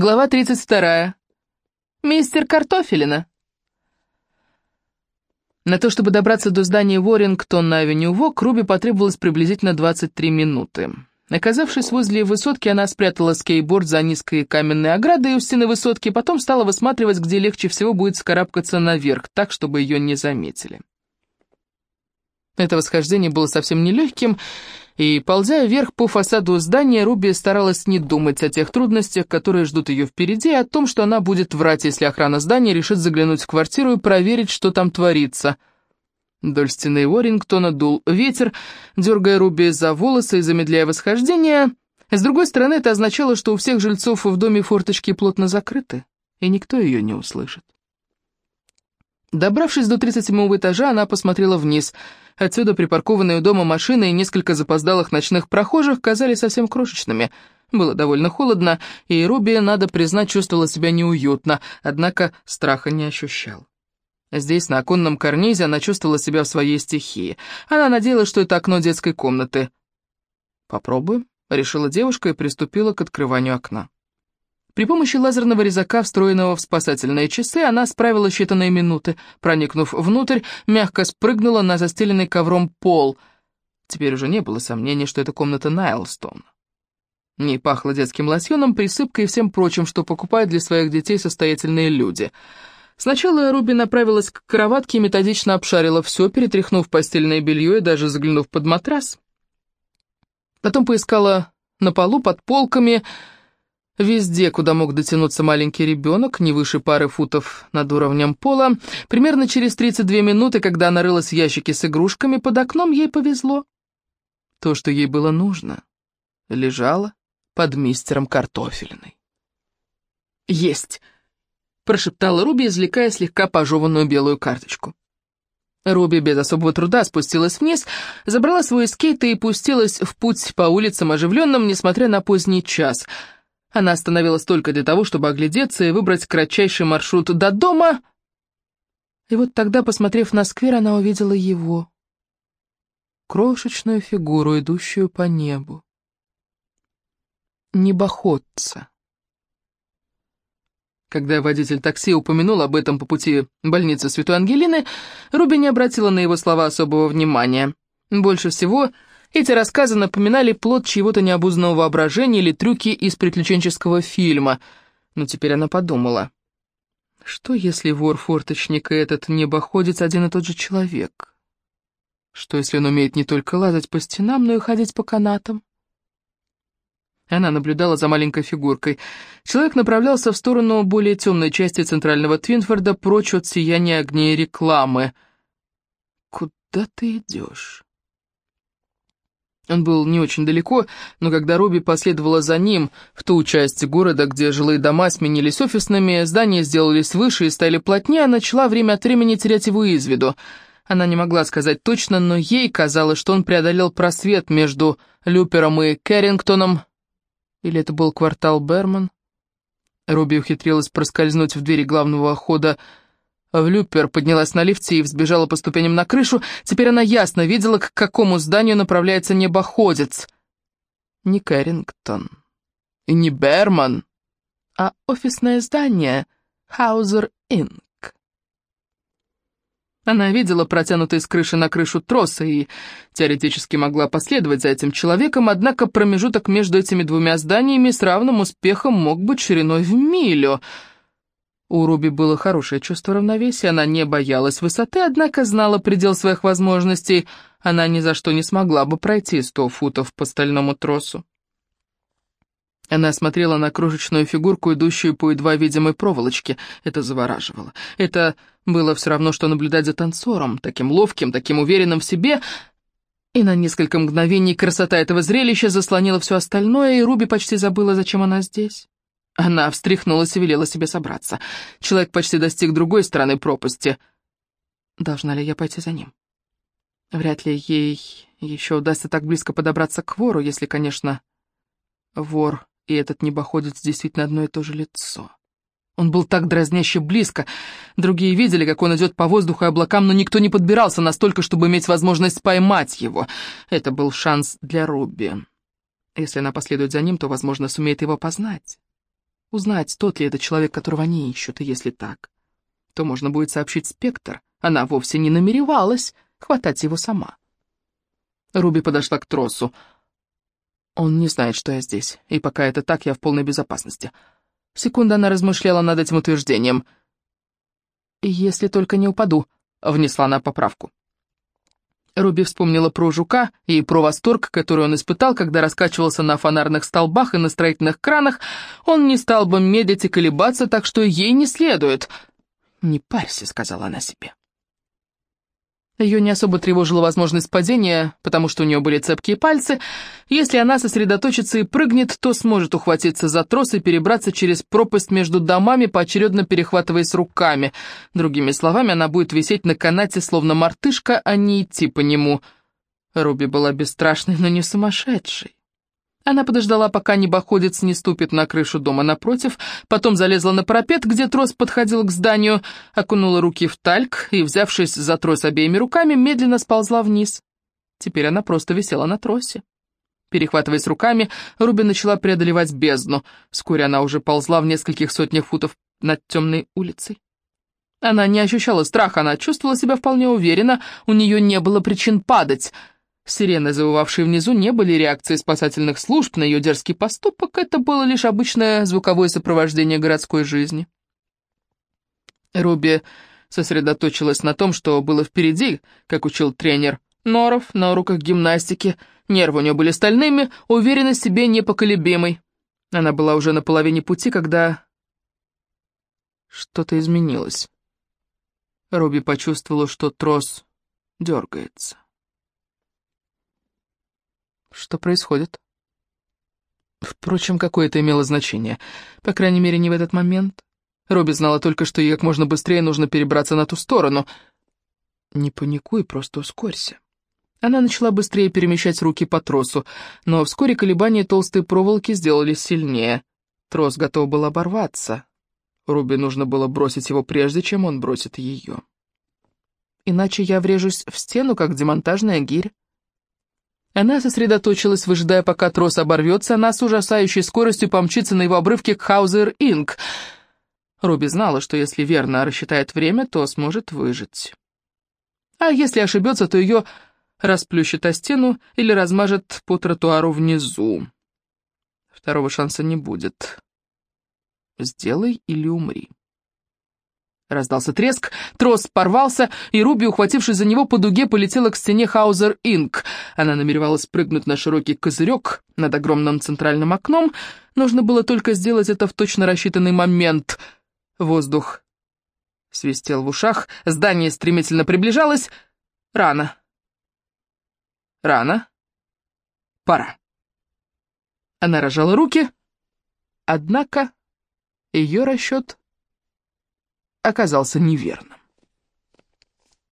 Глава 32. Мистер Картофелина. На то, чтобы добраться до здания Уоррингтон на авеню Вок, Руби потребовалось приблизительно 23 минуты. Оказавшись возле высотки, она спрятала скейтборд за низкой каменной оградой у стены высотки, потом стала высматривать, где легче всего будет скарабкаться наверх, так, чтобы ее не заметили. Это восхождение было совсем нелегким, и, ползя вверх по фасаду здания, Руби старалась не думать о тех трудностях, которые ждут ее впереди, и о том, что она будет врать, если охрана здания решит заглянуть в квартиру и проверить, что там творится. Вдоль стены Уоррингтона дул ветер, дергая Руби за волосы и замедляя восхождение. С другой стороны, это означало, что у всех жильцов в доме форточки плотно закрыты, и никто ее не услышит. Добравшись до 37 этажа, она посмотрела вниз — Отсюда припаркованные у дома машины и несколько запоздалых ночных прохожих казались совсем крошечными. Было довольно холодно, и Руби, надо признать, чувствовала себя неуютно, однако страха не ощущал. Здесь, на оконном карнизе, она чувствовала себя в своей стихии. Она надеялась, что это окно детской комнаты. «Попробуем», — решила девушка и приступила к открыванию окна. При помощи лазерного резака, встроенного в спасательные часы, она справила считанные минуты. Проникнув внутрь, мягко спрыгнула на застеленный ковром пол. Теперь уже не было сомнений, что это комната Найлстон. Не пахло детским лосьоном, присыпкой и всем прочим, что покупают для своих детей состоятельные люди. Сначала Руби направилась к кроватке и методично обшарила все, перетряхнув постельное белье и даже заглянув под матрас. Потом поискала на полу под полками Везде, куда мог дотянуться маленький ребенок, не выше пары футов над уровнем пола, примерно через 32 минуты, когда она рылась в ящике с игрушками, под окном ей повезло. То, что ей было нужно, лежало под мистером картофельной. «Есть!» — прошептала Руби, извлекая слегка пожеванную белую карточку. Руби без особого труда спустилась вниз, забрала свой скейт и пустилась в путь по улицам оживленным, несмотря на поздний час — она остановилась только для того, чтобы оглядеться и выбрать кратчайший маршрут до дома. И вот тогда, посмотрев на сквер, она увидела его. Крошечную фигуру, идущую по небу. Небоходца. Когда водитель такси упомянул об этом по пути больницы Святой Ангелины, Руби не обратила на его слова особого внимания. Больше всего эти рассказы напоминали плод чьего-то необузданного воображения или трюки из приключенческого фильма. Но теперь она подумала. Что, если вор-форточник и этот небоходец один и тот же человек? Что, если он умеет не только лазать по стенам, но и ходить по канатам? Она наблюдала за маленькой фигуркой. Человек направлялся в сторону более темной части центрального Твинфорда, прочь от сияния огней рекламы. «Куда ты идешь?» Он был не очень далеко, но когда Робби последовала за ним в ту часть города, где жилые дома сменились офисными, здания сделались выше и стали плотнее, начала время от времени терять его из виду. Она не могла сказать точно, но ей казалось, что он преодолел просвет между Люпером и Кэррингтоном. Или это был квартал Берман? Робби ухитрилась проскользнуть в двери главного хода в Люпер поднялась на лифте и взбежала по ступеням на крышу. Теперь она ясно видела, к какому зданию направляется небоходец. Не Кэррингтон и не Берман, а офисное здание Хаузер Инк. Она видела протянутый с крыши на крышу тросы и теоретически могла последовать за этим человеком, однако промежуток между этими двумя зданиями с равным успехом мог быть шириной в милю — у Руби было хорошее чувство равновесия, она не боялась высоты, однако знала предел своих возможностей. Она ни за что не смогла бы пройти сто футов по стальному тросу. Она смотрела на крошечную фигурку, идущую по едва видимой проволочке. Это завораживало. Это было все равно, что наблюдать за танцором, таким ловким, таким уверенным в себе. И на несколько мгновений красота этого зрелища заслонила все остальное, и Руби почти забыла, зачем она здесь. Она встряхнулась и велела себе собраться. Человек почти достиг другой стороны пропасти. Должна ли я пойти за ним? Вряд ли ей еще удастся так близко подобраться к вору, если, конечно, вор и этот небоходец действительно одно и то же лицо. Он был так дразняще близко. Другие видели, как он идет по воздуху и облакам, но никто не подбирался настолько, чтобы иметь возможность поймать его. Это был шанс для Руби. Если она последует за ним, то, возможно, сумеет его познать. Узнать, тот ли это человек, которого они ищут, и если так, то можно будет сообщить Спектр. Она вовсе не намеревалась хватать его сама. Руби подошла к тросу. Он не знает, что я здесь, и пока это так, я в полной безопасности. Секунду она размышляла над этим утверждением. «Если только не упаду», — внесла она поправку. Руби вспомнила про жука и про восторг, который он испытал, когда раскачивался на фонарных столбах и на строительных кранах. Он не стал бы медлить и колебаться, так что ей не следует. «Не парься», — сказала она себе. Ее не особо тревожила возможность падения, потому что у нее были цепкие пальцы. Если она сосредоточится и прыгнет, то сможет ухватиться за трос и перебраться через пропасть между домами, поочередно перехватываясь руками. Другими словами, она будет висеть на канате, словно мартышка, а не идти по нему. Руби была бесстрашной, но не сумасшедшей. Она подождала, пока небоходец не ступит на крышу дома напротив, потом залезла на парапет, где трос подходил к зданию, окунула руки в тальк и, взявшись за трос обеими руками, медленно сползла вниз. Теперь она просто висела на тросе. Перехватываясь руками, Руби начала преодолевать бездну. Вскоре она уже ползла в нескольких сотнях футов над темной улицей. Она не ощущала страха, она чувствовала себя вполне уверенно, у нее не было причин падать — Сирены, завывавшие внизу, не были реакцией спасательных служб на ее дерзкий поступок, это было лишь обычное звуковое сопровождение городской жизни. Руби сосредоточилась на том, что было впереди, как учил тренер. Норов на уроках гимнастики, нервы у нее были стальными, уверенность в себе непоколебимой. Она была уже на половине пути, когда что-то изменилось. Руби почувствовала, что трос дергается. Что происходит? Впрочем, какое это имело значение. По крайней мере, не в этот момент. Робби знала только, что ей как можно быстрее нужно перебраться на ту сторону. Не паникуй, просто ускорься. Она начала быстрее перемещать руки по тросу, но вскоре колебания толстой проволоки сделались сильнее. Трос готов был оборваться. Руби нужно было бросить его прежде, чем он бросит ее. Иначе я врежусь в стену, как демонтажная гирь. Она сосредоточилась, выжидая, пока трос оборвется, она с ужасающей скоростью помчится на его обрывке к Хаузер Инк. Руби знала, что если верно рассчитает время, то сможет выжить. А если ошибется, то ее расплющит о стену или размажет по тротуару внизу. Второго шанса не будет. Сделай или умри. Раздался треск, трос порвался, и Руби, ухватившись за него по дуге, полетела к стене Хаузер Инк. Она намеревалась прыгнуть на широкий козырек над огромным центральным окном. Нужно было только сделать это в точно рассчитанный момент. Воздух свистел в ушах, здание стремительно приближалось. Рано. Рано. Пора. Она рожала руки, однако ее расчет оказался неверным.